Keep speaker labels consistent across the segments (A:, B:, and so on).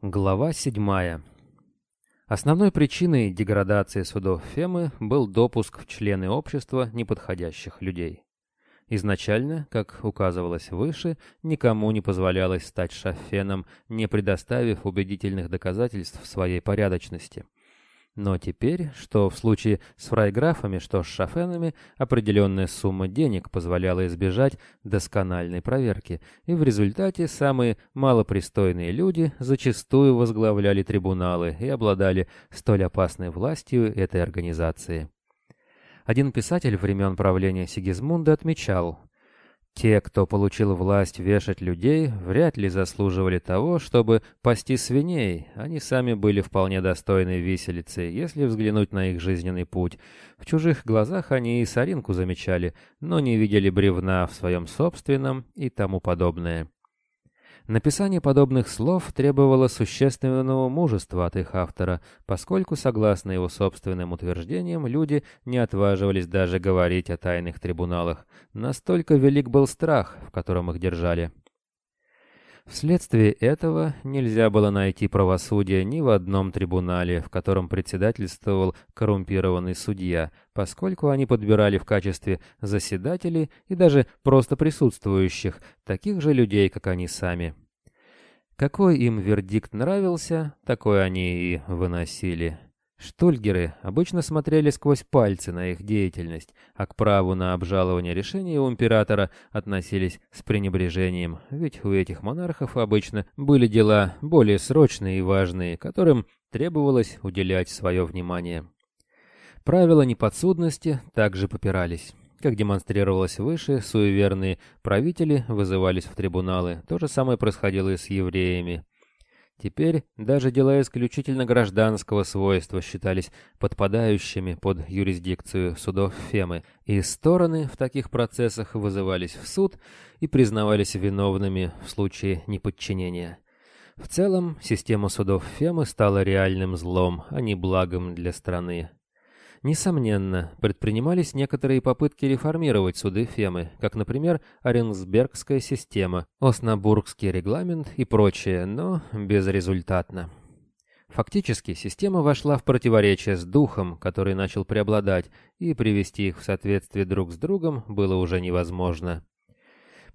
A: Глава 7. Основной причиной деградации судов Фемы был допуск в члены общества неподходящих людей. Изначально, как указывалось выше, никому не позволялось стать шафеном, не предоставив убедительных доказательств своей порядочности – но теперь, что в случае с фрайграфами, что с шафенами, определенная сумма денег позволяла избежать доскональной проверки, и в результате самые малопристойные люди зачастую возглавляли трибуналы и обладали столь опасной властью этой организации. Один писатель времен правления Сигизмунда отмечал, те, кто получил власть вешать людей, вряд ли заслуживали того, чтобы пасти свиней. Они сами были вполне достойны виселицы, если взглянуть на их жизненный путь. В чужих глазах они и соринку замечали, но не видели бревна в своем собственном и тому подобное. Написание подобных слов требовало существенного мужества от их автора, поскольку, согласно его собственным утверждениям, люди не отваживались даже говорить о тайных трибуналах. Настолько велик был страх, в котором их держали. Вследствие этого нельзя было найти правосудия ни в одном трибунале, в котором председательствовал коррумпированный судья, поскольку они подбирали в качестве заседателей и даже просто присутствующих таких же людей, как они сами. Какой им вердикт нравился, такой они и выносили. Штульгеры обычно смотрели сквозь пальцы на их деятельность, а к праву на обжалование решения у императора относились с пренебрежением, ведь у этих монархов обычно были дела более срочные и важные, которым требовалось уделять свое внимание. Правила неподсудности также попирались. Как демонстрировалось выше, суеверные правители вызывались в трибуналы. То же самое происходило и с евреями. Теперь даже дела исключительно гражданского свойства считались подпадающими под юрисдикцию судов Фемы, и стороны в таких процессах вызывались в суд и признавались виновными в случае неподчинения. В целом, система судов Фемы стала реальным злом, а не благом для страны. Несомненно, предпринимались некоторые попытки реформировать суды Фемы, как, например, Оренсбергская система, Оснабургский регламент и прочее, но безрезультатно. Фактически, система вошла в противоречие с духом, который начал преобладать, и привести их в соответствие друг с другом было уже невозможно.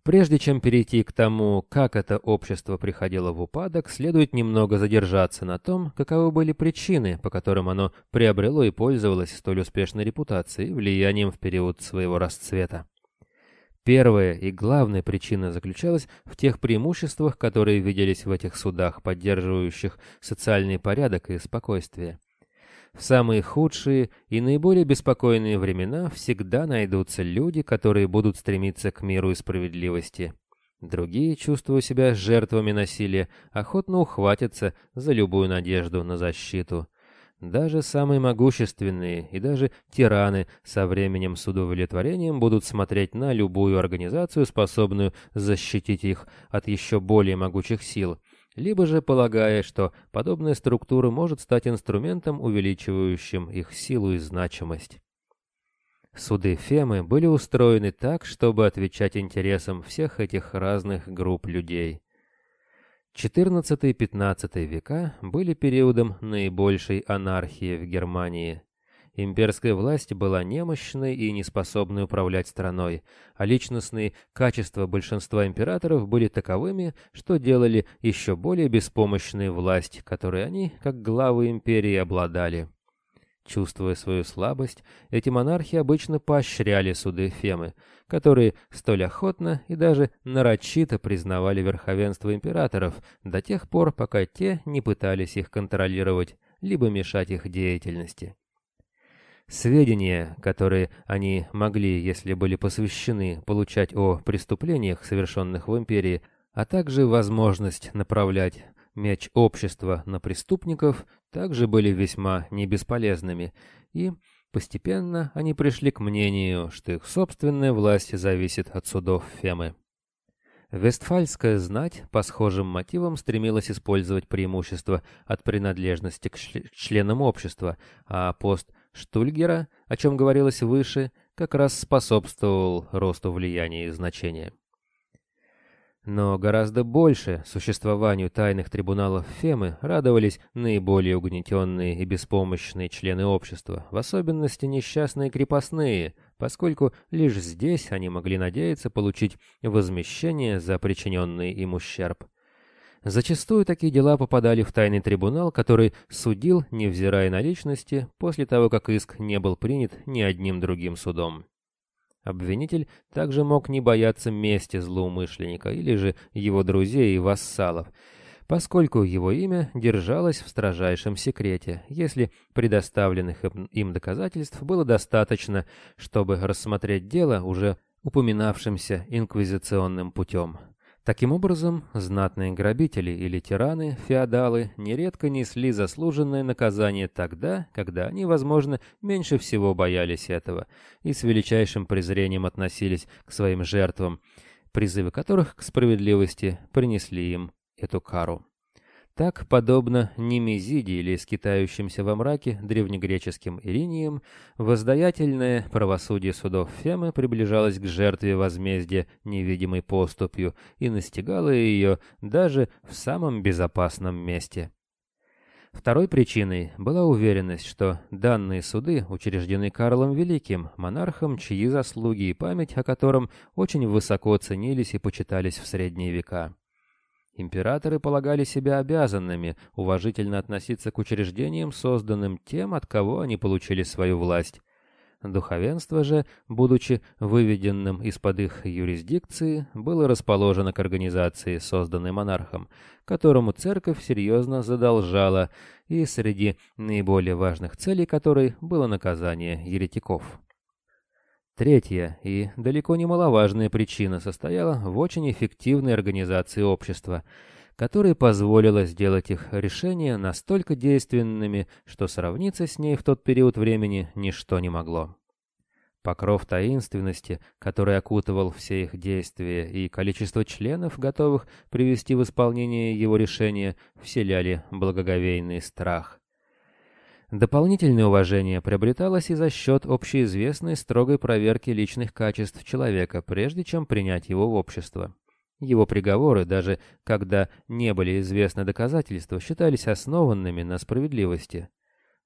A: Прежде чем перейти к тому, как это общество приходило в упадок, следует немного задержаться на том, каковы были причины, по которым оно приобрело и пользовалось столь успешной репутацией и влиянием в период своего расцвета. Первая и главная причина заключалась в тех преимуществах, которые виделись в этих судах, поддерживающих социальный порядок и спокойствие. В самые худшие и наиболее беспокойные времена всегда найдутся люди, которые будут стремиться к миру и справедливости. Другие, чувствуя себя жертвами насилия, охотно ухватятся за любую надежду на защиту. Даже самые могущественные и даже тираны со временем с удовлетворением будут смотреть на любую организацию, способную защитить их от еще более могучих сил – либо же полагая, что подобная структура может стать инструментом, увеличивающим их силу и значимость. Суды Фемы были устроены так, чтобы отвечать интересам всех этих разных групп людей. XIV-XV века были периодом наибольшей анархии в Германии. Имперская власть была немощной и неспособной управлять страной, а личностные качества большинства императоров были таковыми, что делали еще более беспомощной власть, которой они, как главы империи, обладали. Чувствуя свою слабость, эти монархи обычно поощряли суды Фемы, которые столь охотно и даже нарочито признавали верховенство императоров до тех пор, пока те не пытались их контролировать, либо мешать их деятельности. Сведения, которые они могли, если были посвящены, получать о преступлениях, совершенных в империи, а также возможность направлять меч общества на преступников, также были весьма небесполезными, и постепенно они пришли к мнению, что их собственная власть зависит от судов Фемы. Вестфальская знать по схожим мотивам стремилась использовать преимущество от принадлежности к членам общества, а пост Штульгера, о чем говорилось выше, как раз способствовал росту влияния и значения. Но гораздо больше существованию тайных трибуналов Фемы радовались наиболее угнетенные и беспомощные члены общества, в особенности несчастные крепостные, поскольку лишь здесь они могли надеяться получить возмещение за причиненный им ущерб. Зачастую такие дела попадали в тайный трибунал, который судил, невзирая на личности, после того, как иск не был принят ни одним другим судом. Обвинитель также мог не бояться мести злоумышленника или же его друзей и вассалов, поскольку его имя держалось в строжайшем секрете, если предоставленных им доказательств было достаточно, чтобы рассмотреть дело уже упоминавшимся инквизиционным путем. Таким образом, знатные грабители или тираны, феодалы, нередко несли заслуженное наказание тогда, когда они, возможно, меньше всего боялись этого и с величайшим презрением относились к своим жертвам, призывы которых к справедливости принесли им эту кару. Так, подобно Немезиде или скитающимся во мраке древнегреческим Ириниям, воздаятельное правосудие судов Фемы приближалось к жертве возмездия невидимой поступью и настигало ее даже в самом безопасном месте. Второй причиной была уверенность, что данные суды учреждены Карлом Великим, монархом, чьи заслуги и память о котором очень высоко ценились и почитались в средние века. Императоры полагали себя обязанными уважительно относиться к учреждениям, созданным тем, от кого они получили свою власть. Духовенство же, будучи выведенным из-под их юрисдикции, было расположено к организации, созданной монархом, которому церковь серьезно задолжала, и среди наиболее важных целей которой было наказание еретиков. Третья и далеко не маловажная причина состояла в очень эффективной организации общества, которая позволила сделать их решения настолько действенными, что сравниться с ней в тот период времени ничто не могло. Покров таинственности, который окутывал все их действия, и количество членов, готовых привести в исполнение его решения, вселяли благоговейный страх. Дополнительное уважение приобреталось и за счет общеизвестной строгой проверки личных качеств человека, прежде чем принять его в общество. Его приговоры, даже когда не были известны доказательства, считались основанными на справедливости.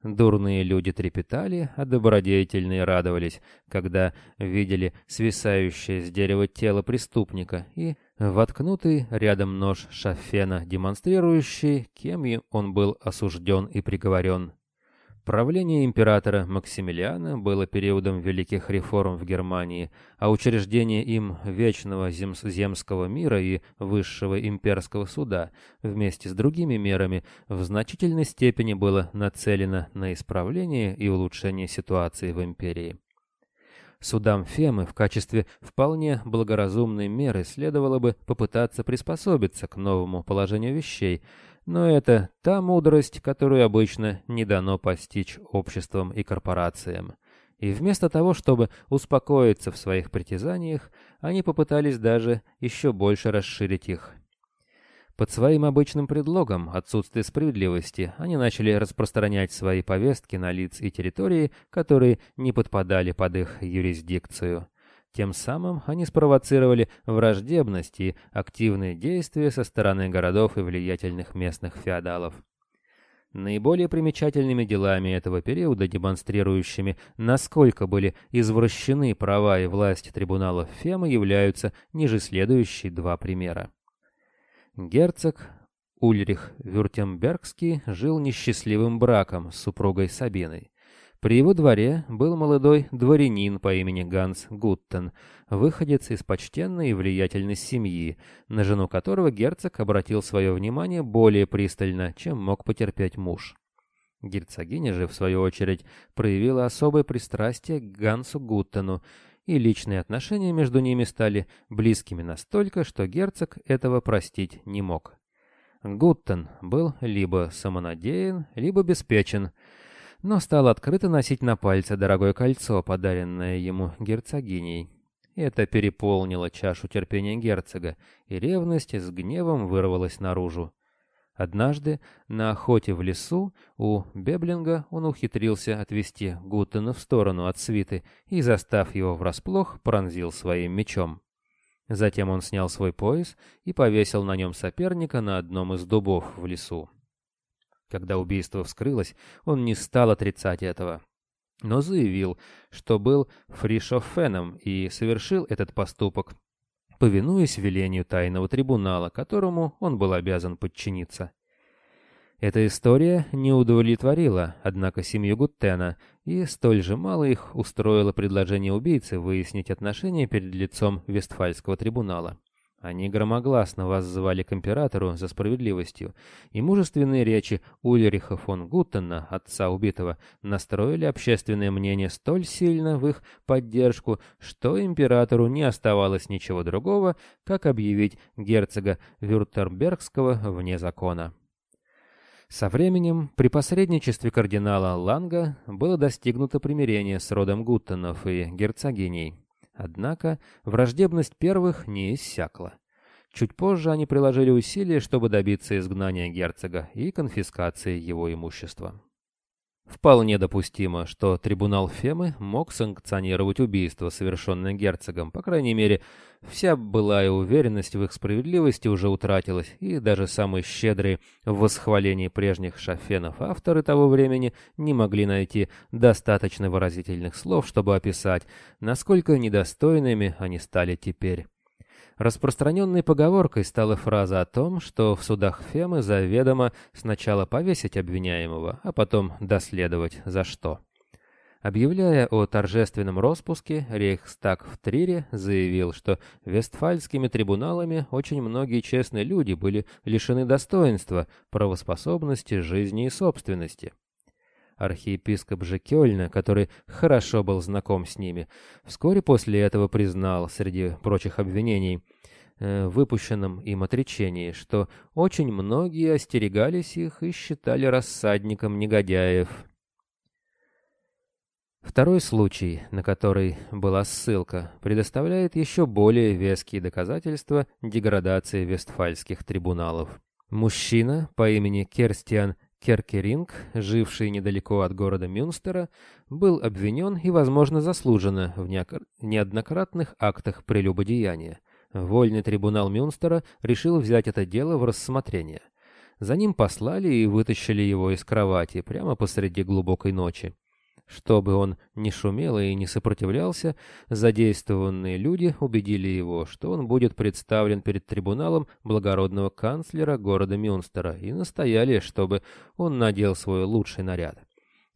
A: Дурные люди трепетали, а добродетельные радовались, когда видели свисающее с дерева тело преступника и воткнутый рядом нож шафена, демонстрирующий, кем он был осужден и приговорен. Правление императора Максимилиана было периодом великих реформ в Германии, а учреждение им вечного земского мира и высшего имперского суда вместе с другими мерами в значительной степени было нацелено на исправление и улучшение ситуации в империи. Судам Фемы в качестве вполне благоразумной меры следовало бы попытаться приспособиться к новому положению вещей, но это та мудрость, которую обычно не дано постичь обществам и корпорациям. И вместо того, чтобы успокоиться в своих притязаниях, они попытались даже еще больше расширить их. Под своим обычным предлогом отсутствия справедливости они начали распространять свои повестки на лиц и территории, которые не подпадали под их юрисдикцию. Тем самым они спровоцировали враждебность и активные действия со стороны городов и влиятельных местных феодалов. Наиболее примечательными делами этого периода, демонстрирующими, насколько были извращены права и власть трибуналов Фемы, являются ниже следующие два примера. Герцог Ульрих Вюртембергский жил несчастливым браком с супругой Сабиной. При его дворе был молодой дворянин по имени Ганс Гуттен, выходец из почтенной и влиятельной семьи, на жену которого герцог обратил свое внимание более пристально, чем мог потерпеть муж. Герцогиня же, в свою очередь, проявила особое пристрастие к Гансу Гуттену, и личные отношения между ними стали близкими настолько, что герцог этого простить не мог. Гуттен был либо самонадеян, либо беспечен — но стал открыто носить на пальце дорогое кольцо, подаренное ему герцогиней. Это переполнило чашу терпения герцога, и ревность с гневом вырвалась наружу. Однажды на охоте в лесу у Беблинга он ухитрился отвести Гуттена в сторону от свиты и, застав его врасплох, пронзил своим мечом. Затем он снял свой пояс и повесил на нем соперника на одном из дубов в лесу. Когда убийство вскрылось, он не стал отрицать этого, но заявил, что был фришофеном и совершил этот поступок, повинуясь велению тайного трибунала, которому он был обязан подчиниться. Эта история не удовлетворила, однако, семью Гуттена, и столь же мало их устроило предложение убийцы выяснить отношения перед лицом Вестфальского трибунала. Они громогласно воззвали к императору за справедливостью, и мужественные речи Ульриха фон Гуттена, отца убитого, настроили общественное мнение столь сильно в их поддержку, что императору не оставалось ничего другого, как объявить герцога Вюртербергского вне закона. Со временем, при посредничестве кардинала Ланга, было достигнуто примирение с родом Гуттенов и герцогиней. Однако враждебность первых не иссякла. Чуть позже они приложили усилия, чтобы добиться изгнания герцога и конфискации его имущества. Вполне допустимо, что трибунал Фемы мог санкционировать убийство, совершенное герцогом. По крайней мере, вся былая уверенность в их справедливости уже утратилась, и даже самые щедрые в восхвалении прежних шафенов авторы того времени не могли найти достаточно выразительных слов, чтобы описать, насколько недостойными они стали теперь. Распространенной поговоркой стала фраза о том, что в судах Фемы заведомо сначала повесить обвиняемого, а потом доследовать за что. Объявляя о торжественном распуске, Рейхстаг в Трире заявил, что вестфальскими трибуналами очень многие честные люди были лишены достоинства, правоспособности, жизни и собственности. Архиепископ же Кёльна, который хорошо был знаком с ними, вскоре после этого признал, среди прочих обвинений, э, выпущенном им отречении, что очень многие остерегались их и считали рассадником негодяев. Второй случай, на который была ссылка, предоставляет еще более веские доказательства деградации вестфальских трибуналов. Мужчина по имени Керстиан Керкеринг, живший недалеко от города Мюнстера, был обвинен и, возможно, заслуженно в неоднократных актах прелюбодеяния. Вольный трибунал Мюнстера решил взять это дело в рассмотрение. За ним послали и вытащили его из кровати прямо посреди глубокой ночи. Чтобы он не шумел и не сопротивлялся, задействованные люди убедили его, что он будет представлен перед трибуналом благородного канцлера города Мюнстера и настояли, чтобы он надел свой лучший наряд.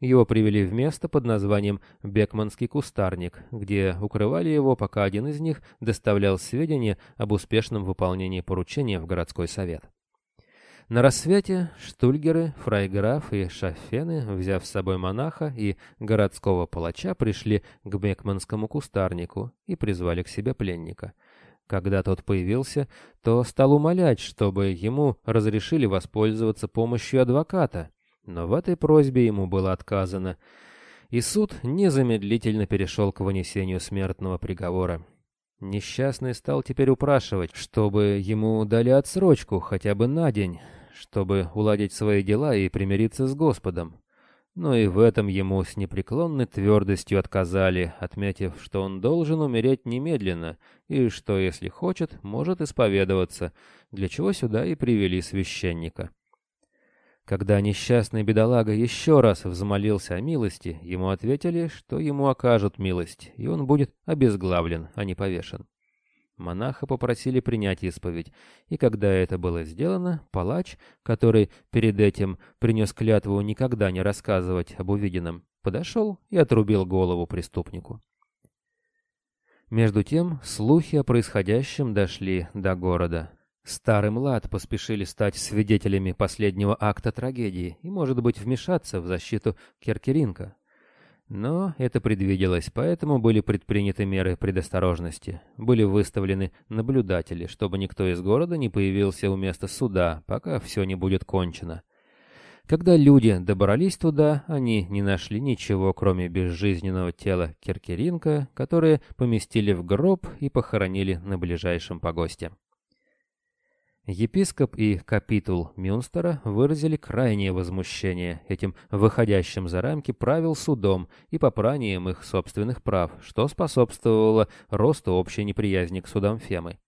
A: Его привели в место под названием Бекманский кустарник, где укрывали его, пока один из них доставлял сведения об успешном выполнении поручения в городской совет. На рассвете штульгеры, фрайграф и шафены, взяв с собой монаха и городского палача, пришли к Бекманскому кустарнику и призвали к себе пленника. Когда тот появился, то стал умолять, чтобы ему разрешили воспользоваться помощью адвоката, но в этой просьбе ему было отказано, и суд незамедлительно перешел к вынесению смертного приговора. Несчастный стал теперь упрашивать, чтобы ему дали отсрочку хотя бы на день, чтобы уладить свои дела и примириться с Господом. Но и в этом ему с непреклонной твердостью отказали, отметив, что он должен умереть немедленно, и что, если хочет, может исповедоваться, для чего сюда и привели священника. Когда несчастный бедолага еще раз взмолился о милости, ему ответили, что ему окажут милость, и он будет обезглавлен, а не повешен. Монаха попросили принять исповедь, и когда это было сделано, палач, который перед этим принес клятву никогда не рассказывать об увиденном, подошел и отрубил голову преступнику. Между тем, слухи о происходящем дошли до города. Старый млад поспешили стать свидетелями последнего акта трагедии и, может быть, вмешаться в защиту Керкеринка. Но это предвиделось, поэтому были предприняты меры предосторожности. Были выставлены наблюдатели, чтобы никто из города не появился у места суда, пока все не будет кончено. Когда люди добрались туда, они не нашли ничего, кроме безжизненного тела Киркеринка, которое поместили в гроб и похоронили на ближайшем погосте. Епископ и капитул Мюнстера выразили крайнее возмущение этим выходящим за рамки правил судом и попранием их собственных прав, что способствовало росту общей неприязни к судам Фемы.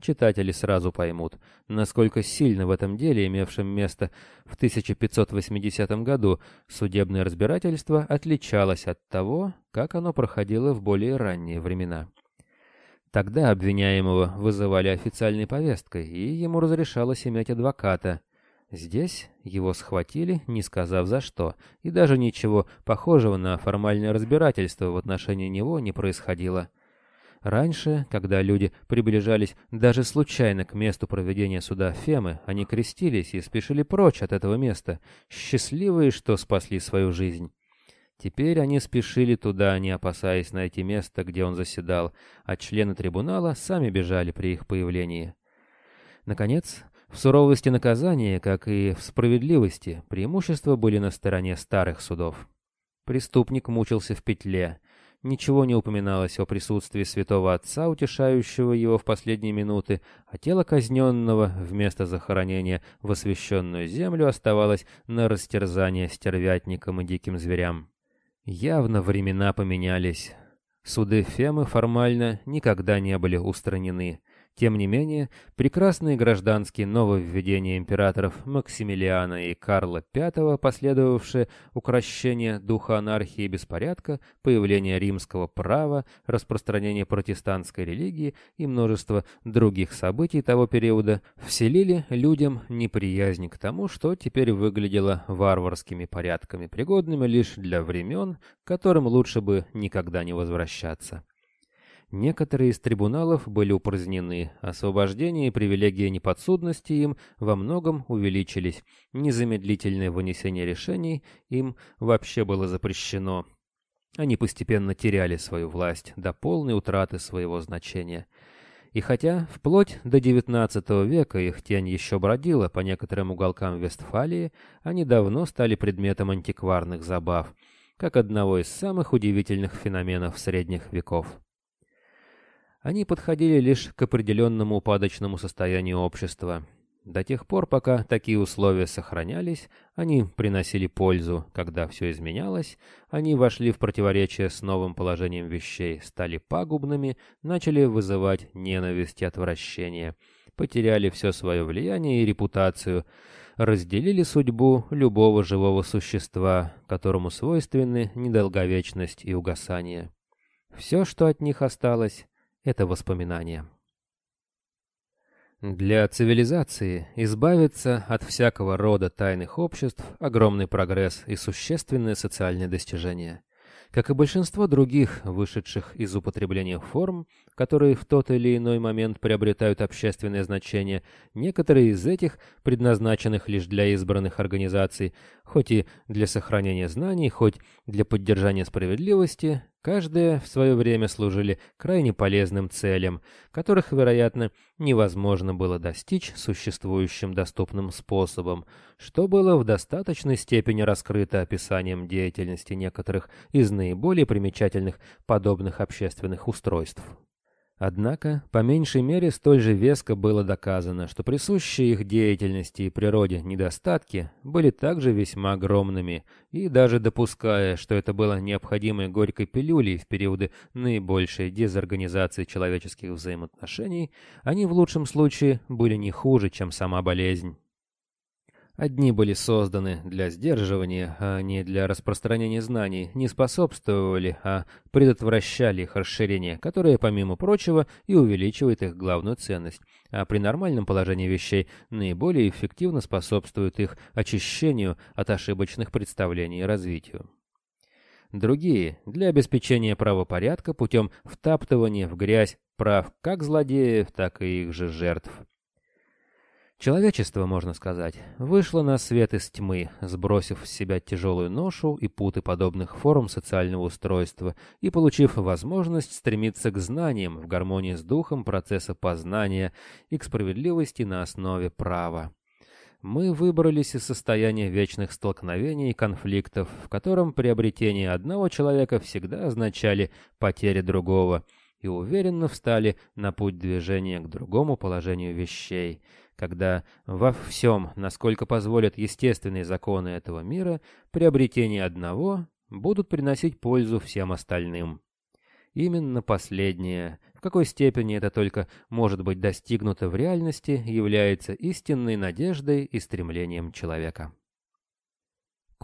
A: Читатели сразу поймут, насколько сильно в этом деле, имевшем место в 1580 году, судебное разбирательство отличалось от того, как оно проходило в более ранние времена. Тогда обвиняемого вызывали официальной повесткой, и ему разрешалось иметь адвоката. Здесь его схватили, не сказав за что, и даже ничего похожего на формальное разбирательство в отношении него не происходило. Раньше, когда люди приближались даже случайно к месту проведения суда Фемы, они крестились и спешили прочь от этого места, счастливые, что спасли свою жизнь. Теперь они спешили туда, не опасаясь найти место, где он заседал, а члены трибунала сами бежали при их появлении. Наконец, в суровости наказания, как и в справедливости, преимущества были на стороне старых судов. Преступник мучился в петле. Ничего не упоминалось о присутствии святого отца, утешающего его в последние минуты, а тело казненного вместо захоронения в освященную землю оставалось на растерзание стервятникам и диким зверям. Явно времена поменялись. Суды Фемы формально никогда не были устранены. Тем не менее, прекрасные гражданские нововведения императоров Максимилиана и Карла V, последовавшие укрощение духа анархии и беспорядка, появление римского права, распространение протестантской религии и множество других событий того периода, вселили людям неприязнь к тому, что теперь выглядело варварскими порядками, пригодными лишь для времен, к которым лучше бы никогда не возвращаться. Некоторые из трибуналов были упразднены, освобождение и привилегии неподсудности им во многом увеличились, незамедлительное вынесение решений им вообще было запрещено. Они постепенно теряли свою власть до полной утраты своего значения. И хотя вплоть до XIX века их тень еще бродила по некоторым уголкам Вестфалии, они давно стали предметом антикварных забав, как одного из самых удивительных феноменов средних веков. Они подходили лишь к определенному упадочному состоянию общества. До тех пор, пока такие условия сохранялись, они приносили пользу. Когда все изменялось, они вошли в противоречие с новым положением вещей, стали пагубными, начали вызывать ненависть и отвращение, потеряли все свое влияние и репутацию, разделили судьбу любого живого существа, которому свойственны недолговечность и угасание. Все, что от них осталось, это воспоминание. Для цивилизации избавиться от всякого рода тайных обществ – огромный прогресс и существенное социальное достижение. Как и большинство других, вышедших из употребления форм, которые в тот или иной момент приобретают общественное значение, некоторые из этих, предназначенных лишь для избранных организаций, хоть и для сохранения знаний, хоть для поддержания справедливости, Каждое в свое время служили крайне полезным целям, которых, вероятно, невозможно было достичь существующим доступным способом, что было в достаточной степени раскрыто описанием деятельности некоторых из наиболее примечательных подобных общественных устройств. Однако, по меньшей мере, столь же веско было доказано, что присущие их деятельности и природе недостатки были также весьма огромными, и даже допуская, что это было необходимой горькой пилюлей в периоды наибольшей дезорганизации человеческих взаимоотношений, они в лучшем случае были не хуже, чем сама болезнь. Одни были созданы для сдерживания, а не для распространения знаний, не способствовали, а предотвращали их расширение, которое, помимо прочего, и увеличивает их главную ценность, а при нормальном положении вещей наиболее эффективно способствует их очищению от ошибочных представлений и развитию. Другие – для обеспечения правопорядка путем втаптывания в грязь прав как злодеев, так и их же жертв – Человечество, можно сказать, вышло на свет из тьмы, сбросив с себя тяжелую ношу и путы подобных форм социального устройства и получив возможность стремиться к знаниям в гармонии с духом процесса познания и к справедливости на основе права. Мы выбрались из состояния вечных столкновений и конфликтов, в котором приобретение одного человека всегда означали потерю другого, и уверенно встали на путь движения к другому положению вещей – когда во всем, насколько позволят естественные законы этого мира, приобретение одного будут приносить пользу всем остальным. Именно последнее, в какой степени это только может быть достигнуто в реальности, является истинной надеждой и стремлением человека.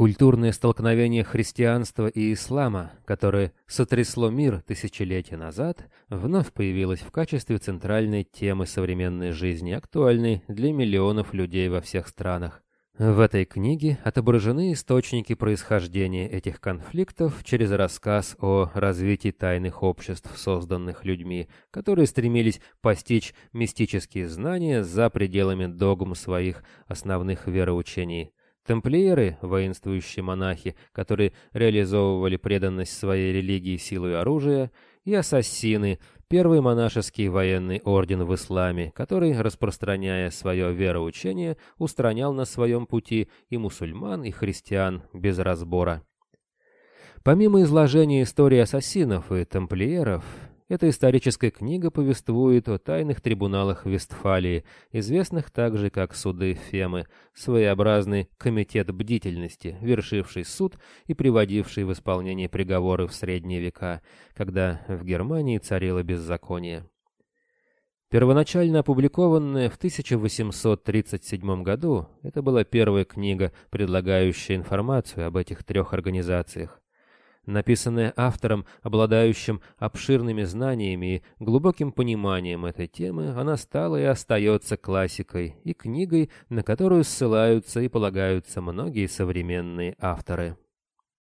A: Культурное столкновение христианства и ислама, которое сотрясло мир тысячелетия назад, вновь появилось в качестве центральной темы современной жизни, актуальной для миллионов людей во всех странах. В этой книге отображены источники происхождения этих конфликтов через рассказ о развитии тайных обществ, созданных людьми, которые стремились постичь мистические знания за пределами догм своих основных вероучений. Тамплиеры, воинствующие монахи, которые реализовывали преданность своей религии силой оружия, и ассасины, первый монашеский военный орден в исламе, который, распространяя свое вероучение, устранял на своем пути и мусульман, и христиан без разбора. Помимо изложения истории ассасинов и тамплиеров, эта историческая книга повествует о тайных трибуналах Вестфалии, известных также как суды Фемы, своеобразный комитет бдительности, вершивший суд и приводивший в исполнение приговоры в средние века, когда в Германии царило беззаконие. Первоначально опубликованная в 1837 году, это была первая книга, предлагающая информацию об этих трех организациях. Написанная автором, обладающим обширными знаниями и глубоким пониманием этой темы, она стала и остается классикой и книгой, на которую ссылаются и полагаются многие современные авторы.